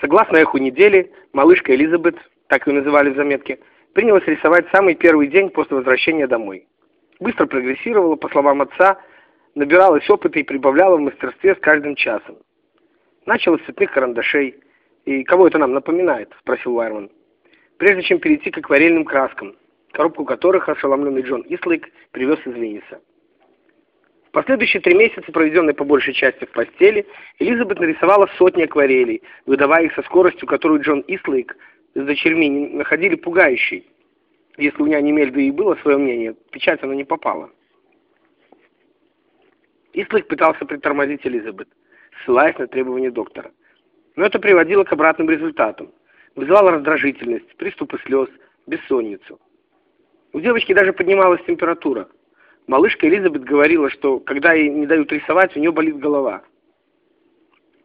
Согласно эху недели, малышка Элизабет, так ее называли в заметке, принялась рисовать самый первый день после возвращения домой. Быстро прогрессировала, по словам отца, набиралась опыта и прибавляла в мастерстве с каждым часом. Начала с цветных карандашей. «И кого это нам напоминает?» – спросил Уайерман. Прежде чем перейти к акварельным краскам, коробку которых ошеломленный Джон Ислейк привез из Венеса. Последующие три месяца, проведенные по большей части в постели, Элизабет нарисовала сотни акварелей, выдавая их со скоростью, которую Джон Ислейк с дочерьми находили пугающей. Если у Няни и было свое мнение, печать она не попала. Ислейк пытался притормозить Элизабет, ссылаясь на требования доктора. Но это приводило к обратным результатам. Вызывало раздражительность, приступы слез, бессонницу. У девочки даже поднималась температура – Малышка Элизабет говорила, что когда ей не дают рисовать, у нее болит голова.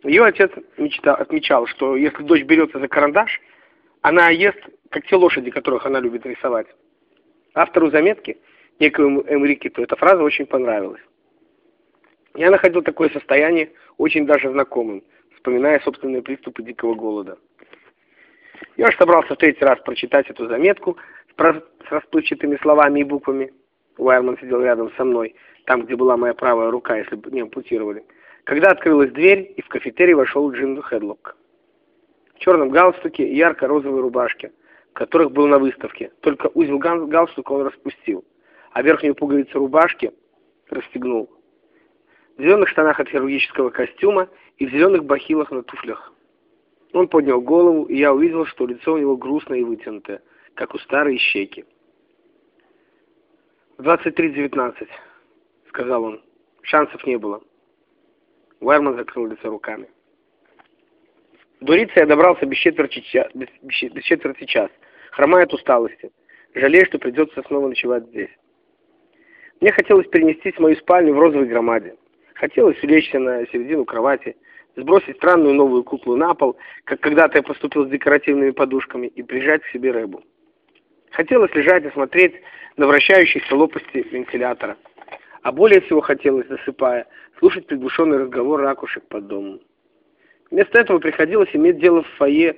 Ее отец мечта, отмечал, что если дочь берется за карандаш, она ест, как те лошади, которых она любит рисовать. Автору заметки, некоему Эмрикиту, эта фраза очень понравилась. Я находил такое состояние очень даже знакомым, вспоминая собственные приступы дикого голода. Я уж собрался в третий раз прочитать эту заметку с расплывчатыми словами и буквами, Уайерман сидел рядом со мной, там, где была моя правая рука, если бы не ампутировали. Когда открылась дверь, и в кафетерий вошел Джим Хедлок. В черном галстуке и ярко-розовой рубашке, которых был на выставке. Только узел галстука он распустил, а верхнюю пуговицу рубашки расстегнул. В зеленых штанах от хирургического костюма и в зеленых бахилах на туфлях. Он поднял голову, и я увидел, что лицо у него грустное и вытянутое, как у старой щеки. «Двадцать три девятнадцать», — сказал он. Шансов не было. Уэрман закрыл лицо руками. До Рица я добрался без четверти, час, без, без четверти час, хромая от усталости, жалея, что придется снова ночевать здесь. Мне хотелось перенестись в мою спальню в розовой громаде. Хотелось улечься на середину кровати, сбросить странную новую куклу на пол, как когда-то я поступил с декоративными подушками, и прижать к себе рыбу. Хотелось лежать и смотреть на вращающиеся лопасти вентилятора. А более всего хотелось, засыпая, слушать приглушенный разговор ракушек под домом. Вместо этого приходилось иметь дело в фойе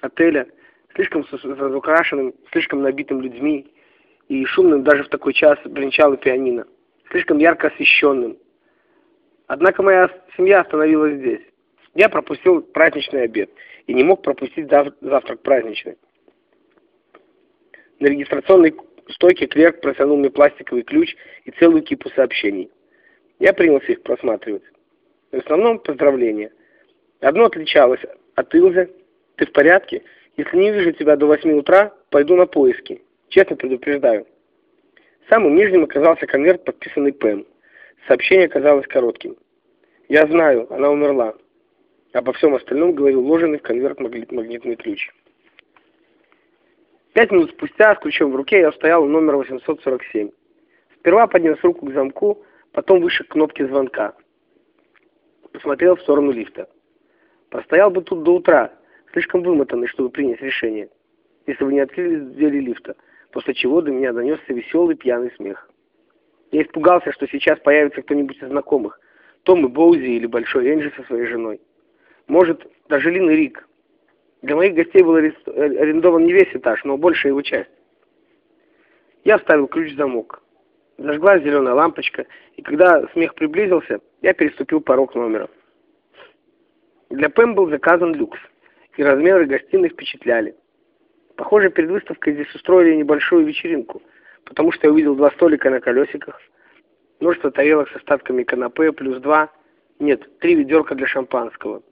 отеля, слишком разукрашенным, слишком набитым людьми и шумным даже в такой час бренчало пианино, слишком ярко освещенным. Однако моя семья остановилась здесь. Я пропустил праздничный обед и не мог пропустить завтрак праздничный. На регистрационной стойке клерк протянул мне пластиковый ключ и целую кипу сообщений. Я принялся их просматривать. В основном поздравления. Одно отличалось от Илзы. Ты в порядке? Если не вижу тебя до восьми утра, пойду на поиски. Честно предупреждаю. Самым нижним оказался конверт, подписанный Пэм. Сообщение оказалось коротким. Я знаю, она умерла. Обо всем остальном говорил вложенный в конверт магнитный ключ. Пять минут спустя, с ключом в руке, я стоял у номера 847. Сперва поднес руку к замку, потом выше кнопки звонка. Посмотрел в сторону лифта. Простоял бы тут до утра, слишком вымотанный, чтобы принять решение, если бы не открыли двери лифта, после чего до меня донесся веселый пьяный смех. Я испугался, что сейчас появится кто-нибудь из знакомых, Том и Боузи или Большой Энджи со своей женой. Может, даже Лин и Рик. Для моих гостей был арендован не весь этаж, но большая его часть. Я вставил ключ в замок. Зажглась зеленая лампочка, и когда смех приблизился, я переступил порог номера. Для Пэм был заказан люкс, и размеры гостиной впечатляли. Похоже, перед выставкой здесь устроили небольшую вечеринку, потому что я увидел два столика на колесиках, множество тарелок с остатками канапе, плюс два, нет, три ведерка для шампанского.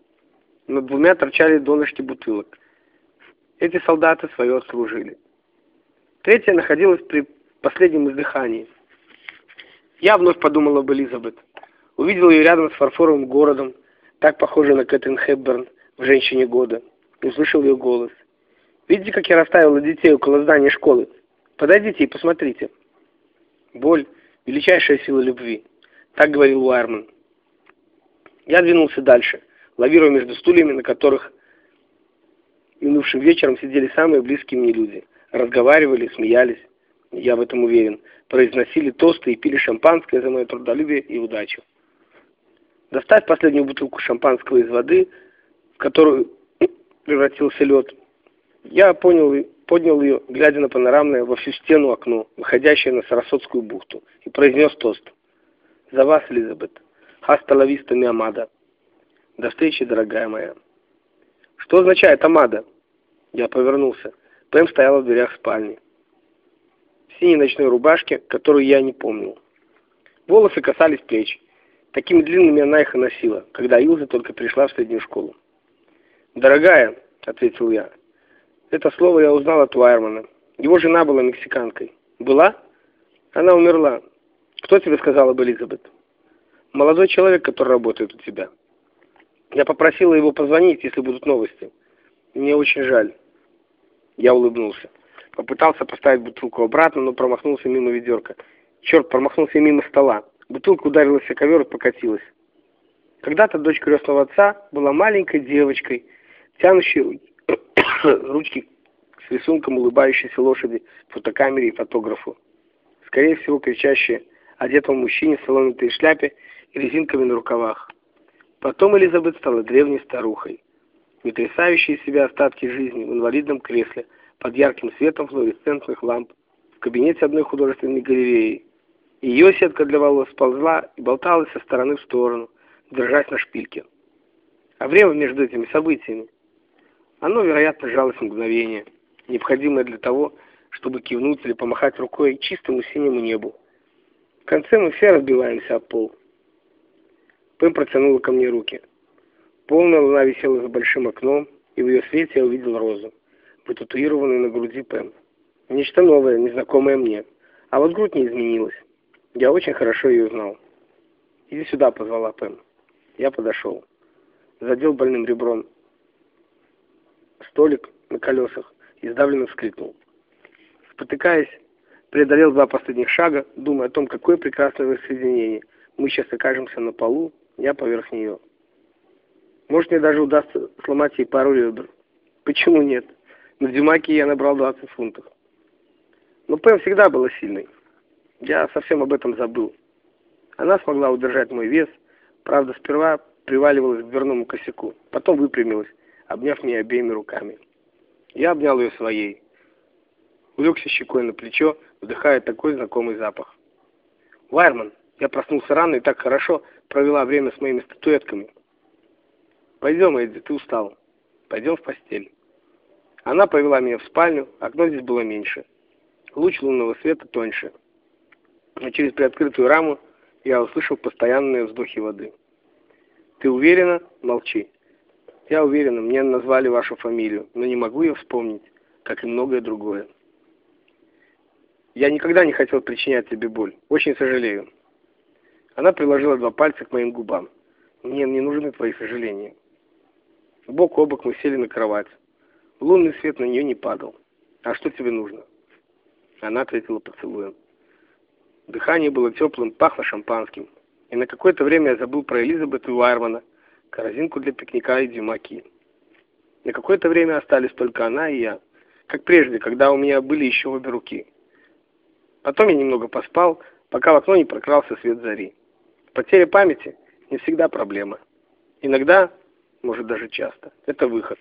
Над двумя торчали донышки бутылок. Эти солдаты свое отслужили. Третья находилась при последнем издыхании. Я вновь подумал об Элизабет. Увидел ее рядом с фарфоровым городом, так похожей на Кэтрин Хепберн в «Женщине года», услышал ее голос. «Видите, как я расставила детей около здания школы? Подойдите и посмотрите». Боль — величайшая сила любви. Так говорил Уайерман. Я двинулся дальше лавируя между стульями, на которых минувшим вечером сидели самые близкие мне люди. Разговаривали, смеялись, я в этом уверен, произносили тосты и пили шампанское за мое трудолюбие и удачу. Доставь последнюю бутылку шампанского из воды, в которую превратился лед. Я понял, поднял ее, глядя на панорамное во всю стену окно, выходящее на Сарасотскую бухту, и произнес тост. «За вас, Элизабет! Хаста лависта ми амада!» «До встречи, дорогая моя!» «Что означает амада?» Я повернулся. Пэм стояла в дверях спальни. В синей ночной рубашке, которую я не помнил. Волосы касались плеч. Такими длинными она их и носила, когда Илза только пришла в среднюю школу. «Дорогая», — ответил я, — «это слово я узнал от Вайермана. Его жена была мексиканкой». «Была?» «Она умерла. Кто тебе сказал об Элизабет?» «Молодой человек, который работает у тебя». Я попросила его позвонить, если будут новости. Мне очень жаль. Я улыбнулся. Попытался поставить бутылку обратно, но промахнулся мимо ведерка. Черт, промахнулся мимо стола. Бутылка ударилась о ковер и покатилась. Когда-то дочь крестного отца была маленькой девочкой, тянущей ручки с рисунком улыбающейся лошади, фотокамере и фотографу. Скорее всего, кричащая одетому мужчине в соломенной шляпе и резинками на рукавах. Потом Элизабет стала древней старухой, не трясающей из себя остатки жизни в инвалидном кресле под ярким светом флуоресцентных ламп в кабинете одной художественной галереи. Ее сетка для волос сползла и болталась со стороны в сторону, держась на шпильке. А время между этими событиями, оно, вероятно, жалось мгновение, необходимое для того, чтобы кивнуть или помахать рукой чистому синему небу. В конце мы все разбиваемся о пол. Пэм протянула ко мне руки. Полная луна висела за большим окном, и в ее свете я увидел розу, вытатуированную на груди Пэм. Нечто новое, незнакомое мне. А вот грудь не изменилась. Я очень хорошо ее знал. «Иди сюда», — позвала Пэм. Я подошел. Задел больным ребром столик на колесах и сдавленно вскрикнул. Спотыкаясь, преодолел два последних шага, думая о том, какое прекрасное воссоединение. Мы сейчас окажемся на полу, я поверх нее. Может, мне даже удастся сломать ей пару ребер. Почему нет? На Дюмаке я набрал 20 фунтов. Но Пэм всегда была сильной. Я совсем об этом забыл. Она смогла удержать мой вес, правда, сперва приваливалась к дверному косяку, потом выпрямилась, обняв меня обеими руками. Я обнял ее своей. Улегся щекой на плечо, вдыхая такой знакомый запах. «Вайерман, я проснулся рано и так хорошо провела время с моими статуэтками. Пойдем, Эдди, ты устал. Пойдем в постель. Она повела меня в спальню, окно здесь было меньше. Луч лунного света тоньше. Но через приоткрытую раму я услышал постоянные вздохи воды. Ты уверена? Молчи. Я уверена, мне назвали вашу фамилию, но не могу ее вспомнить, как и многое другое. Я никогда не хотел причинять тебе боль. Очень сожалею. Она приложила два пальца к моим губам. Мне не нужны твои сожаления. Бок о бок мы сели на кровать. Лунный свет на нее не падал. А что тебе нужно? Она ответила поцелуем. Дыхание было теплым, пахло шампанским. И на какое-то время я забыл про Элизабет и Уайермана, корзинку для пикника и дюмаки. На какое-то время остались только она и я, как прежде, когда у меня были еще обе руки. Потом я немного поспал, пока в окно не прокрался свет зари. Потеря памяти не всегда проблема. Иногда, может даже часто, это выход.